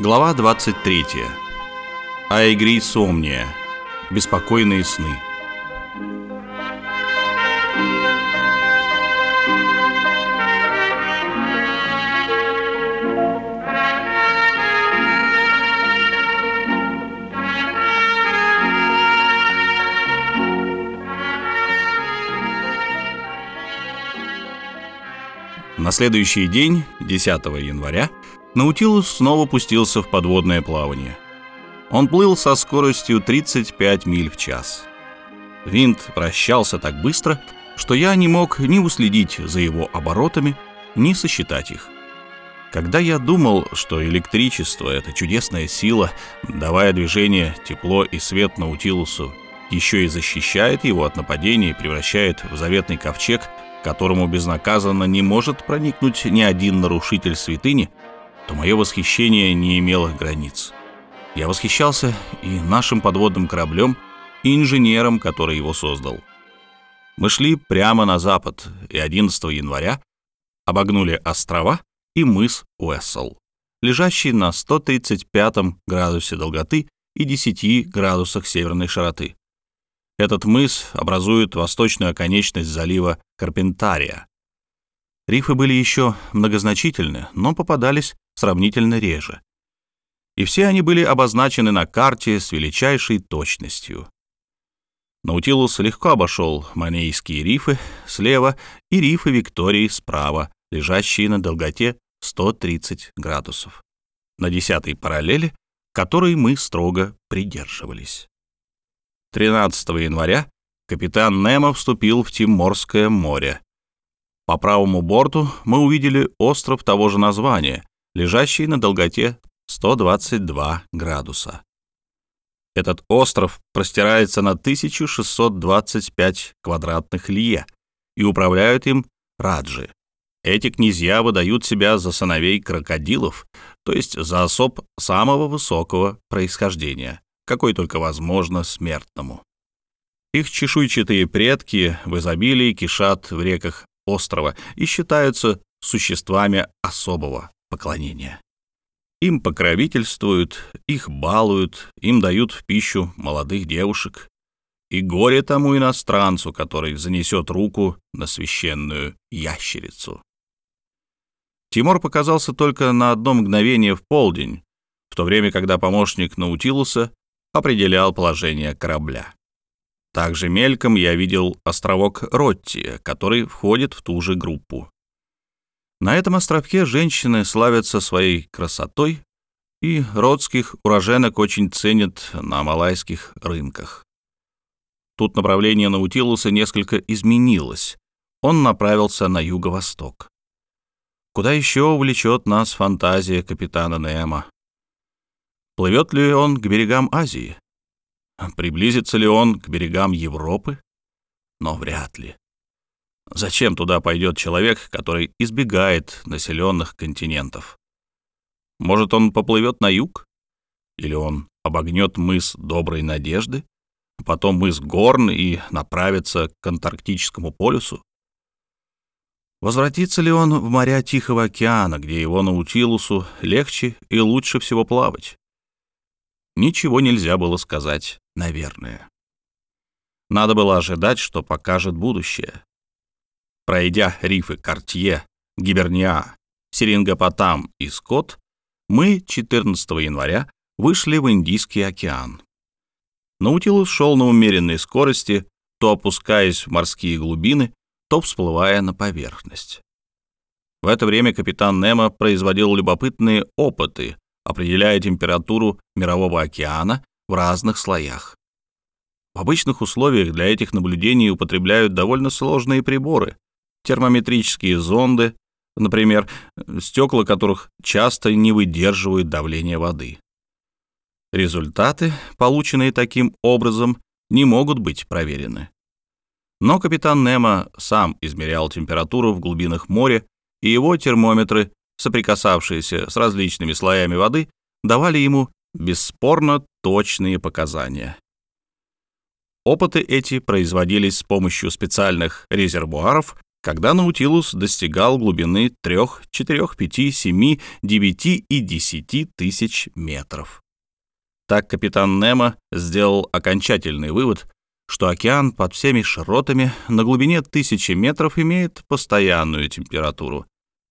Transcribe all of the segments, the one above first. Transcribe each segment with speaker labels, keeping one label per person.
Speaker 1: Глава 23. Аэгри Сомния. Беспокойные сны. На следующий день, 10 января, Наутилус снова пустился в подводное плавание. Он плыл со скоростью 35 миль в час. Винт вращался так быстро, что я не мог ни уследить за его оборотами, ни сосчитать их. Когда я думал, что электричество — это чудесная сила, давая движение, тепло и свет Наутилусу, еще и защищает его от нападений и превращает в заветный ковчег, которому безнаказанно не может проникнуть ни один нарушитель святыни, то мое восхищение не имело границ. Я восхищался и нашим подводным кораблем, и инженером, который его создал. Мы шли прямо на запад, и 11 января обогнули острова и мыс Уэссел, лежащий на 135 градусе долготы и 10 градусах северной широты. Этот мыс образует восточную оконечность залива Карпентария. Рифы были еще многозначительны, но попадались сравнительно реже. И все они были обозначены на карте с величайшей точностью. Наутилус легко обошел Манейские рифы слева и рифы Виктории справа, лежащие на долготе 130 градусов, на десятой параллели, которой мы строго придерживались. 13 января капитан Немо вступил в Тиморское море. По правому борту мы увидели остров того же названия, лежащий на долготе 122 градуса. Этот остров простирается на 1625 квадратных лье, и управляют им раджи. Эти князья выдают себя за сыновей крокодилов, то есть за особ самого высокого происхождения какой только возможно смертному. Их чешуйчатые предки в изобилии кишат в реках острова и считаются существами особого поклонения. Им покровительствуют, их балуют, им дают в пищу молодых девушек. И горе тому иностранцу, который занесет руку на священную ящерицу. Тимур показался только на одно мгновение в полдень, в то время, когда помощник Наутилуса определял положение корабля. Также мельком я видел островок Ротти, который входит в ту же группу. На этом островке женщины славятся своей красотой, и родских уроженок очень ценят на малайских рынках. Тут направление Наутилуса несколько изменилось. Он направился на юго-восток. Куда еще увлечет нас фантазия капитана Немо? Плывет ли он к берегам Азии? Приблизится ли он к берегам Европы? Но вряд ли. Зачем туда пойдет человек, который избегает населенных континентов? Может, он поплывет на юг? Или он обогнет мыс Доброй Надежды, потом мыс Горн и направится к Антарктическому полюсу? Возвратится ли он в моря Тихого океана, где его Наутилусу легче и лучше всего плавать? ничего нельзя было сказать, наверное. Надо было ожидать, что покажет будущее. Пройдя рифы Картье, Гиберниа, Серингопотам и Скотт, мы 14 января вышли в Индийский океан. Наутилус шел на умеренной скорости, то опускаясь в морские глубины, то всплывая на поверхность. В это время капитан Немо производил любопытные опыты определяя температуру Мирового океана в разных слоях. В обычных условиях для этих наблюдений употребляют довольно сложные приборы, термометрические зонды, например, стекла которых часто не выдерживают давления воды. Результаты, полученные таким образом, не могут быть проверены. Но капитан Немо сам измерял температуру в глубинах моря, и его термометры соприкасавшиеся с различными слоями воды, давали ему бесспорно точные показания. Опыты эти производились с помощью специальных резервуаров, когда Наутилус достигал глубины 3, 4, 5, 7, 9 и 10 тысяч метров. Так капитан Немо сделал окончательный вывод, что океан под всеми широтами на глубине тысячи метров имеет постоянную температуру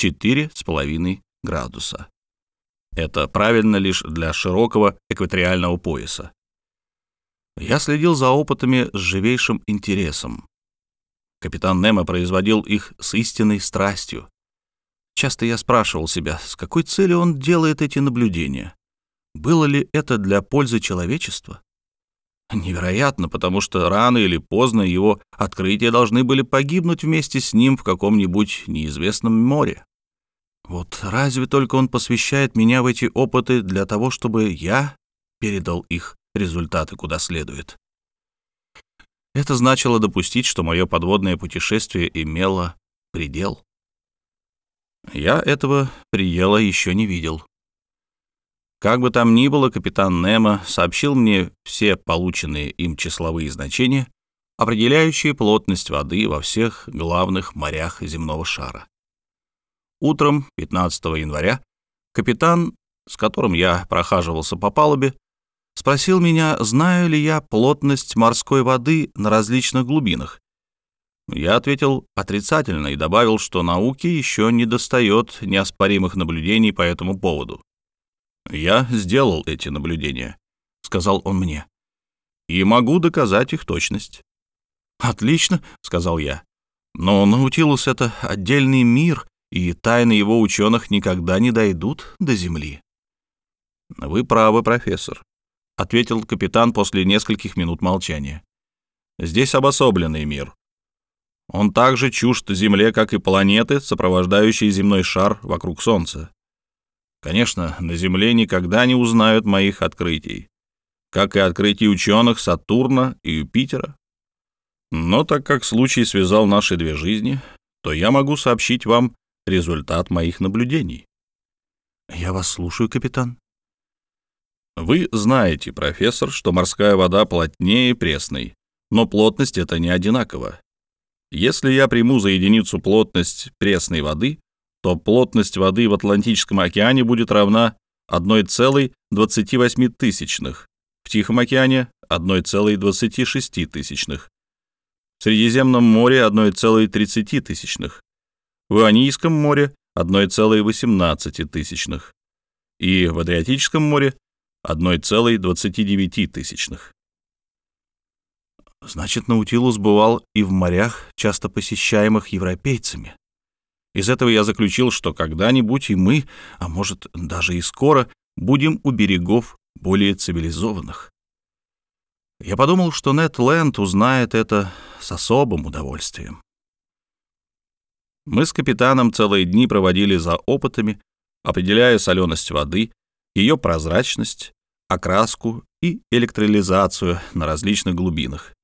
Speaker 1: 4,5 градуса. Это правильно лишь для широкого экваториального пояса. Я следил за опытами с живейшим интересом. Капитан Немо производил их с истинной страстью. Часто я спрашивал себя, с какой целью он делает эти наблюдения. Было ли это для пользы человечества? Невероятно, потому что рано или поздно его открытия должны были погибнуть вместе с ним в каком-нибудь неизвестном море. Вот разве только он посвящает меня в эти опыты для того, чтобы я передал их результаты куда следует. Это значило допустить, что мое подводное путешествие имело предел. Я этого предела еще не видел. Как бы там ни было, капитан Немо сообщил мне все полученные им числовые значения, определяющие плотность воды во всех главных морях земного шара. Утром 15 января капитан, с которым я прохаживался по палубе, спросил меня, знаю ли я плотность морской воды на различных глубинах. Я ответил отрицательно и добавил, что науке еще не достает неоспоримых наблюдений по этому поводу. «Я сделал эти наблюдения», — сказал он мне, — «и могу доказать их точность». «Отлично», — сказал я, — «но Наутилус — это отдельный мир, и тайны его ученых никогда не дойдут до Земли». «Вы правы, профессор», — ответил капитан после нескольких минут молчания. «Здесь обособленный мир. Он так же чужд Земле, как и планеты, сопровождающие земной шар вокруг Солнца. Конечно, на Земле никогда не узнают моих открытий, как и открытий ученых Сатурна и Юпитера. Но так как случай связал наши две жизни, то я могу сообщить вам результат моих наблюдений. «Я вас слушаю, капитан», вы знаете, профессор, что морская вода плотнее пресной, но плотность это не одинаково. Если я приму за единицу плотность пресной воды, то плотность воды в Атлантическом океане будет равна 1,28 тысячных, в Тихом океане 1,26 тысячных, в Средиземном море 1,30 тысячных, в Ионийском море 1,18 тысячных и в Адриатическом море 1,29. Значит, Наутилус бывал и в морях, часто посещаемых европейцами. Из этого я заключил, что когда-нибудь и мы, а может даже и скоро, будем у берегов более цивилизованных. Я подумал, что Нед Ленд узнает это с особым удовольствием. Мы с капитаном целые дни проводили за опытами, определяя соленость воды, ее прозрачность, окраску и электролизацию на различных глубинах.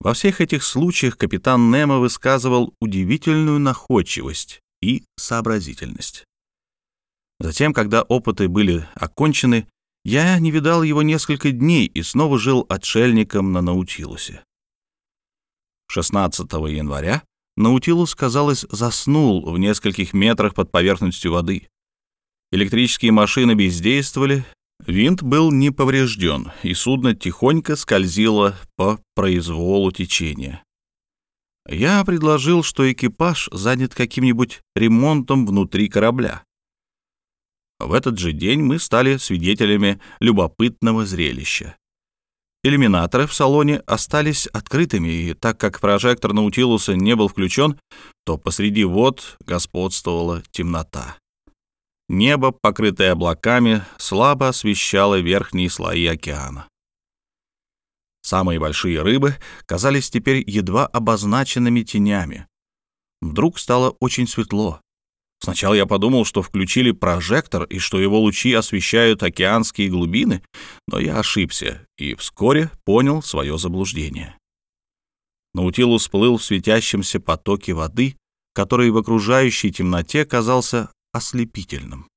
Speaker 1: Во всех этих случаях капитан Немо высказывал удивительную находчивость и сообразительность. Затем, когда опыты были окончены, я не видал его несколько дней и снова жил отшельником на Наутилусе. 16 января Наутилус, казалось, заснул в нескольких метрах под поверхностью воды. Электрические машины бездействовали, винт был не поврежден, и судно тихонько скользило по произволу течения. Я предложил, что экипаж занят каким-нибудь ремонтом внутри корабля. В этот же день мы стали свидетелями любопытного зрелища. Иллюминаторы в салоне остались открытыми, и так как прожектор Наутилуса не был включен, то посреди вод господствовала темнота. Небо, покрытое облаками, слабо освещало верхние слои океана. Самые большие рыбы казались теперь едва обозначенными тенями. Вдруг стало очень светло. Сначала я подумал, что включили прожектор и что его лучи освещают океанские глубины, но я ошибся и вскоре понял свое заблуждение. Наутилус плыл в светящемся потоке воды, который в окружающей темноте казался ослепительным.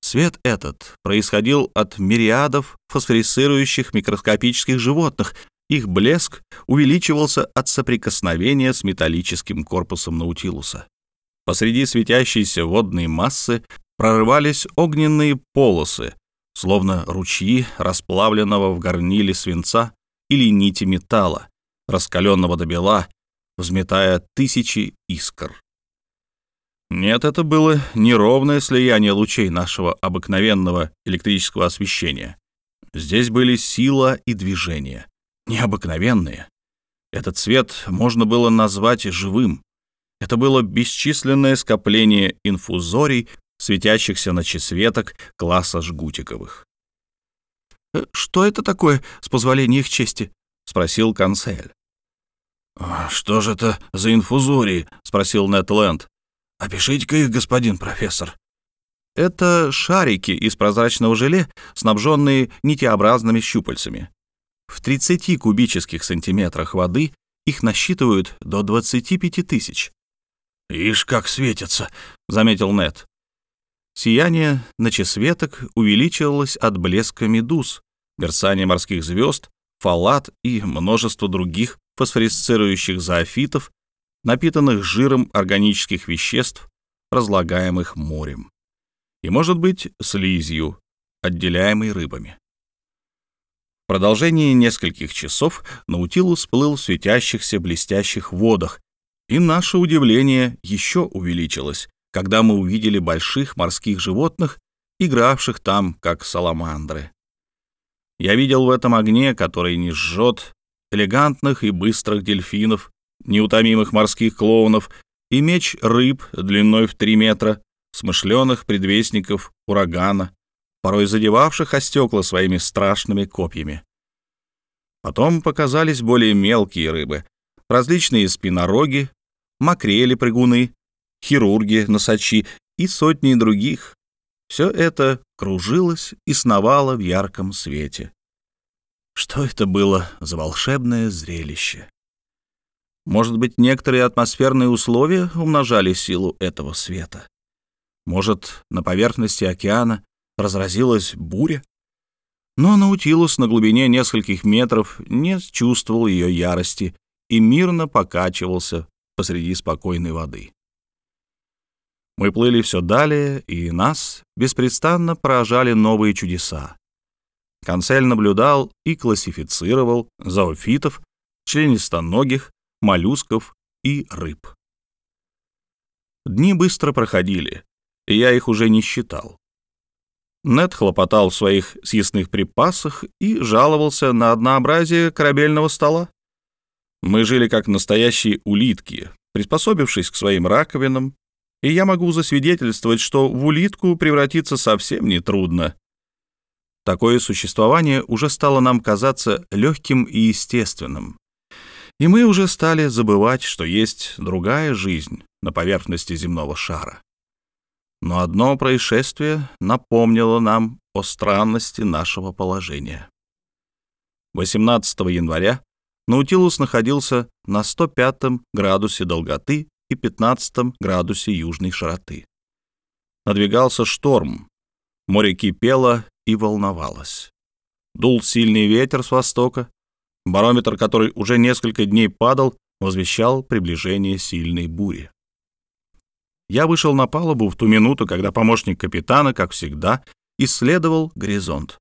Speaker 1: Свет этот происходил от мириадов фосфорицирующих микроскопических животных, Их блеск увеличивался от соприкосновения с металлическим корпусом Наутилуса. Посреди светящейся водной массы прорывались огненные полосы, словно ручьи расплавленного в горниле свинца или нити металла, раскаленного до бела, взметая тысячи искр. Нет, это было неровное слияние лучей нашего обыкновенного электрического освещения. Здесь были сила и движение, необыкновенные. Этот цвет можно было назвать живым. Это было бесчисленное скопление инфузорий, светящихся ночесветок класса жгутиковых. «Э, «Что это такое, с позволения их чести?» — спросил канцель.
Speaker 2: «А «Что же это за инфузории?» — спросил Нетленд. «Опишите-ка их, господин профессор».
Speaker 1: Это шарики из прозрачного желе, снабженные нитеобразными щупальцами. В 30 кубических сантиметрах воды их насчитывают до 25 тысяч.
Speaker 2: «Ишь, как светятся!»
Speaker 1: — заметил Нет. Сияние ночесветок увеличивалось от блеска медуз, мерцания морских звезд, фалат и множества других фосфорисцирующих зоофитов, напитанных жиром органических веществ, разлагаемых морем. И, может быть, слизью, отделяемой рыбами. В продолжении нескольких часов Наутилус плыл в светящихся блестящих водах, и наше удивление еще увеличилось, когда мы увидели больших морских животных, игравших там, как саламандры. Я видел в этом огне, который не жжет, элегантных и быстрых дельфинов, неутомимых морских клоунов и меч рыб длиной в три метра, смышленых предвестников урагана, порой задевавших о стекла своими страшными копьями. Потом показались более мелкие рыбы, различные спинороги, макрели-прыгуны, хирурги, носачи и сотни других. Все это кружилось и сновало в ярком свете. Что это было за волшебное зрелище? Может быть, некоторые атмосферные условия умножали силу этого света? Может, на поверхности океана разразилась буря? Но Наутилус на глубине нескольких метров не чувствовал ее ярости и мирно покачивался посреди спокойной воды. Мы плыли все далее, и нас беспрестанно поражали новые чудеса. Консель наблюдал и классифицировал зоофитов, членистоногих, моллюсков и рыб. Дни быстро проходили, и я их уже не считал. Нед хлопотал в своих съестных припасах и жаловался на однообразие корабельного стола. Мы жили как настоящие улитки, приспособившись к своим раковинам, и я могу засвидетельствовать, что в улитку превратиться совсем нетрудно. Такое существование уже стало нам казаться легким и естественным. И мы уже стали забывать, что есть другая жизнь на поверхности земного шара. Но одно происшествие напомнило нам о странности нашего положения. 18 января Наутилус находился на 105 градусе долготы и 15 градусе южной широты. Надвигался шторм. Море кипело и волновалось. Дул сильный ветер с востока. Барометр, который уже несколько дней падал, возвещал приближение сильной бури. Я вышел на палубу в ту минуту, когда помощник капитана, как всегда, исследовал горизонт.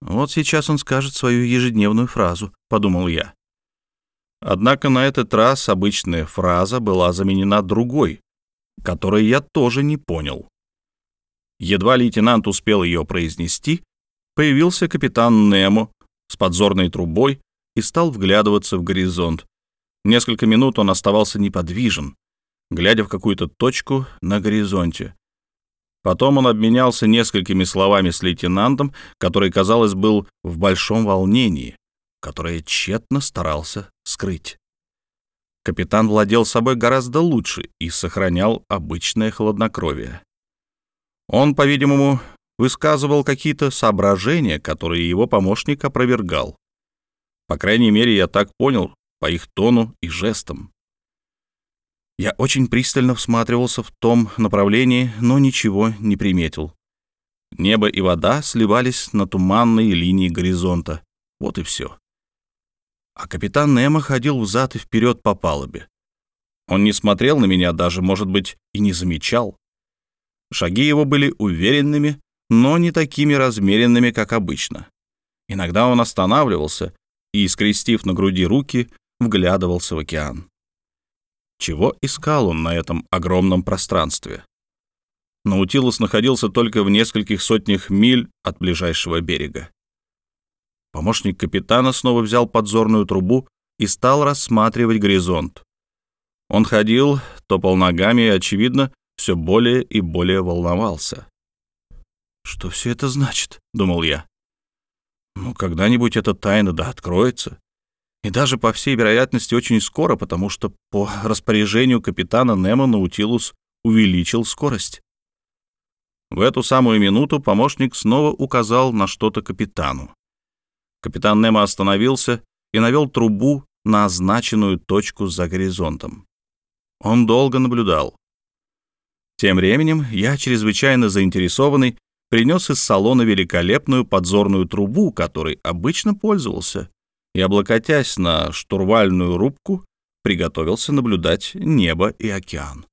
Speaker 1: «Вот сейчас он скажет свою ежедневную фразу», — подумал я. Однако на этот раз обычная фраза была заменена другой, которой я тоже не понял. Едва лейтенант успел ее произнести, появился капитан Немо с подзорной трубой и стал вглядываться в горизонт. Несколько минут он оставался неподвижен, глядя в какую-то точку на горизонте. Потом он обменялся несколькими словами с лейтенантом, который, казалось, был в большом волнении которое тщетно старался скрыть. Капитан владел собой гораздо лучше и сохранял обычное хладнокровие. Он, по-видимому, высказывал какие-то соображения, которые его помощник опровергал. По крайней мере, я так понял по их тону и жестам. Я очень пристально всматривался в том направлении, но ничего не приметил. Небо и вода сливались на туманной линии горизонта. Вот и все. а капитан Немо ходил взад и вперед по палубе. Он не смотрел на меня, даже, может быть, и не замечал. Шаги его были уверенными, но не такими размеренными, как обычно. Иногда он останавливался и, скрестив на груди руки, вглядывался в океан. Чего искал он на этом огромном пространстве? Наутилус находился только в нескольких сотнях миль от ближайшего берега. Помощник капитана снова взял подзорную трубу и стал рассматривать горизонт. Он ходил, топал ногами и, очевидно, все более и более волновался. «Что все это значит?» — думал я. «Ну, когда-нибудь эта тайна да откроется. И даже, по всей вероятности, очень скоро, потому что по распоряжению капитана Немо Наутилус увеличил скорость». В эту самую минуту помощник снова указал на что-то капитану. Капитан Немо остановился и навел трубу на означенную точку за горизонтом. Он долго наблюдал. Тем временем я, чрезвычайно заинтересованный, принес из салона великолепную подзорную трубу, которой обычно пользовался, и, облокотясь на штурвальную рубку, приготовился наблюдать небо и океан.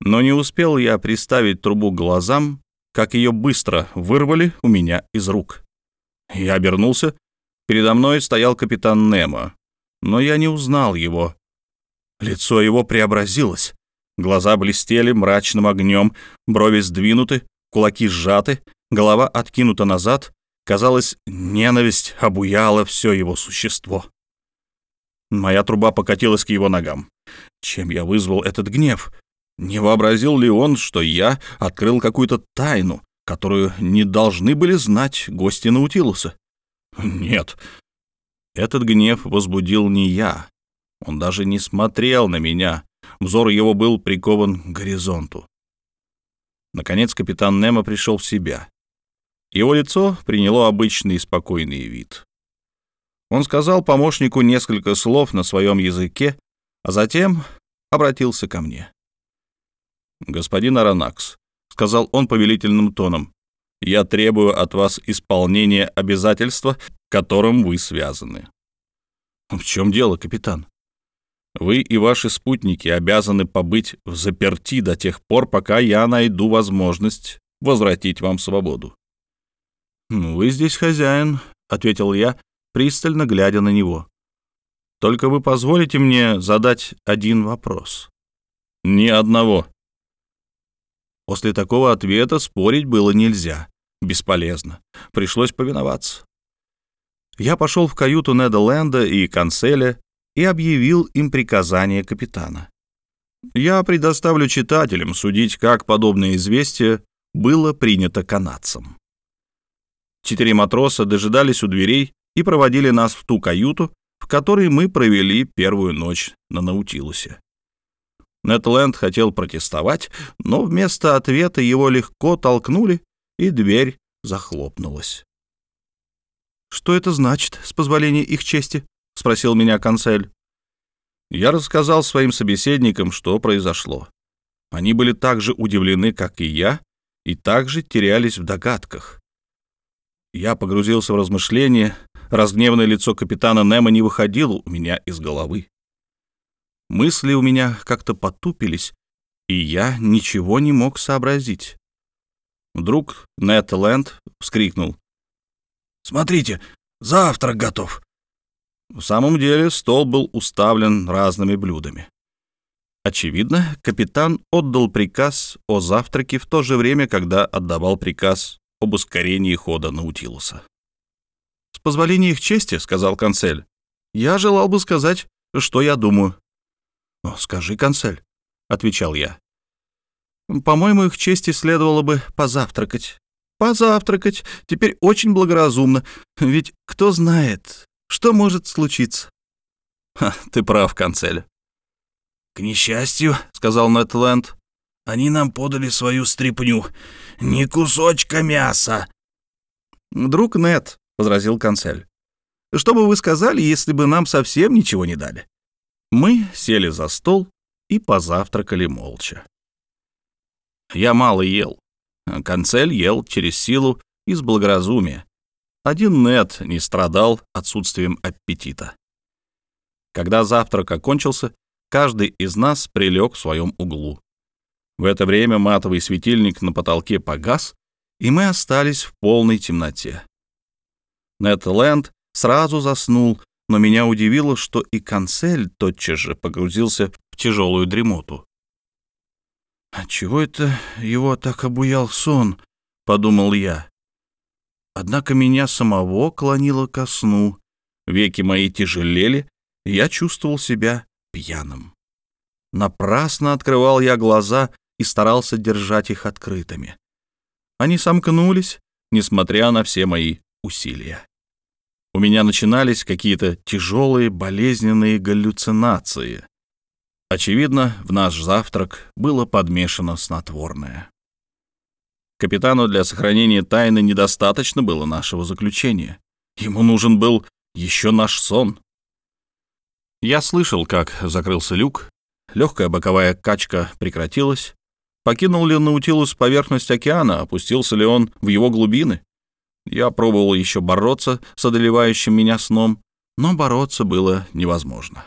Speaker 1: Но не успел я приставить трубу к глазам, как ее быстро вырвали у меня из рук. Я обернулся. Передо мной стоял капитан Немо, но я не узнал его. Лицо его преобразилось. Глаза блестели мрачным огнем, брови сдвинуты, кулаки сжаты, голова откинута назад. Казалось, ненависть обуяла все его существо. Моя труба покатилась к его ногам. Чем я вызвал этот гнев? Не вообразил ли он, что я открыл какую-то тайну, которую не должны были знать гости Наутилуса? Нет. Этот гнев возбудил не я. Он даже не смотрел на меня. Взор его был прикован к горизонту. Наконец капитан Немо пришел в себя. Его лицо приняло обычный спокойный вид. Он сказал помощнику несколько слов на своем языке, а затем обратился ко мне. «Господин Аронакс, сказал он повелительным тоном. «Я требую от вас исполнения обязательства, которым вы связаны». «В чем дело, капитан?» «Вы и ваши спутники обязаны побыть в заперти до тех пор, пока я найду возможность возвратить вам свободу». «Ну, «Вы здесь хозяин», — ответил я, пристально глядя на него. «Только вы позволите мне задать один вопрос». «Ни одного», После такого ответа спорить было нельзя. Бесполезно. Пришлось повиноваться. Я пошел в каюту Неда Ленда и Канцеля и объявил им приказание капитана. Я предоставлю читателям судить, как подобное известие было принято канадцам. Четыре матроса дожидались у дверей и проводили нас в ту каюту, в которой мы провели первую ночь на Наутилусе. Нетленд хотел протестовать, но вместо ответа его легко толкнули, и дверь захлопнулась. «Что это значит, с позволения их чести?» — спросил меня консель. Я рассказал своим собеседникам, что произошло. Они были так же удивлены, как и я, и также терялись в догадках. Я погрузился в размышления, разгневанное лицо капитана Немо не выходило у меня из головы. Мысли у меня как-то потупились, и я ничего не мог сообразить. Вдруг Нед Лэнд вскрикнул. «Смотрите, завтрак готов!» В самом деле стол был уставлен разными блюдами. Очевидно, капитан отдал приказ о завтраке в то же время, когда отдавал приказ об ускорении хода Наутилуса. «С позволения их чести», — сказал канцель, — «я желал бы сказать, что я думаю. «Ну, скажи, консель», — отвечал я. «По-моему, их чести следовало бы позавтракать». «Позавтракать. Теперь очень благоразумно. Ведь кто знает, что может случиться». Ха, «Ты прав, консель».
Speaker 2: «К несчастью», — сказал Нэтленд, — «они нам подали свою стряпню. Ни кусочка мяса».
Speaker 1: «Друг Нет», — возразил консель, — «что бы вы сказали, если бы нам совсем ничего не дали?» Мы сели за стол и позавтракали молча. Я мало ел. Концель ел через силу из благоразумия. Один Нет не страдал отсутствием аппетита. Когда завтрак окончился, каждый из нас прилег в своем углу. В это время матовый светильник на потолке погас, и мы остались в полной темноте. Нет Лэнд сразу заснул, но меня удивило, что и канцель тотчас же погрузился в тяжелую дремоту. «Отчего это его так обуял сон?» — подумал я. Однако меня самого клонило ко сну, веки мои тяжелели, и я чувствовал себя пьяным. Напрасно открывал я глаза и старался держать их открытыми. Они сомкнулись, несмотря на все мои усилия. У меня начинались какие-то тяжелые болезненные галлюцинации. Очевидно, в наш завтрак было подмешано снотворное. Капитану для сохранения тайны недостаточно было нашего заключения. Ему нужен был еще наш сон. Я слышал, как закрылся люк, легкая боковая качка прекратилась. Покинул ли Наутилус поверхность океана, опустился ли он в его глубины? Я пробовал еще бороться с одолевающим меня сном, но бороться было невозможно.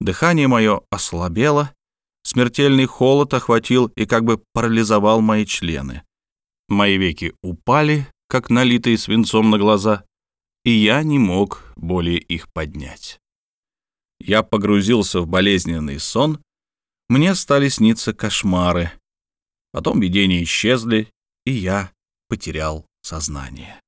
Speaker 1: Дыхание мое ослабело, смертельный холод охватил и как бы парализовал мои члены. Мои веки упали, как налитые свинцом на глаза, и я не мог более их поднять. Я погрузился в болезненный сон, мне стали сниться кошмары. Потом видения исчезли, и я потерял сознание.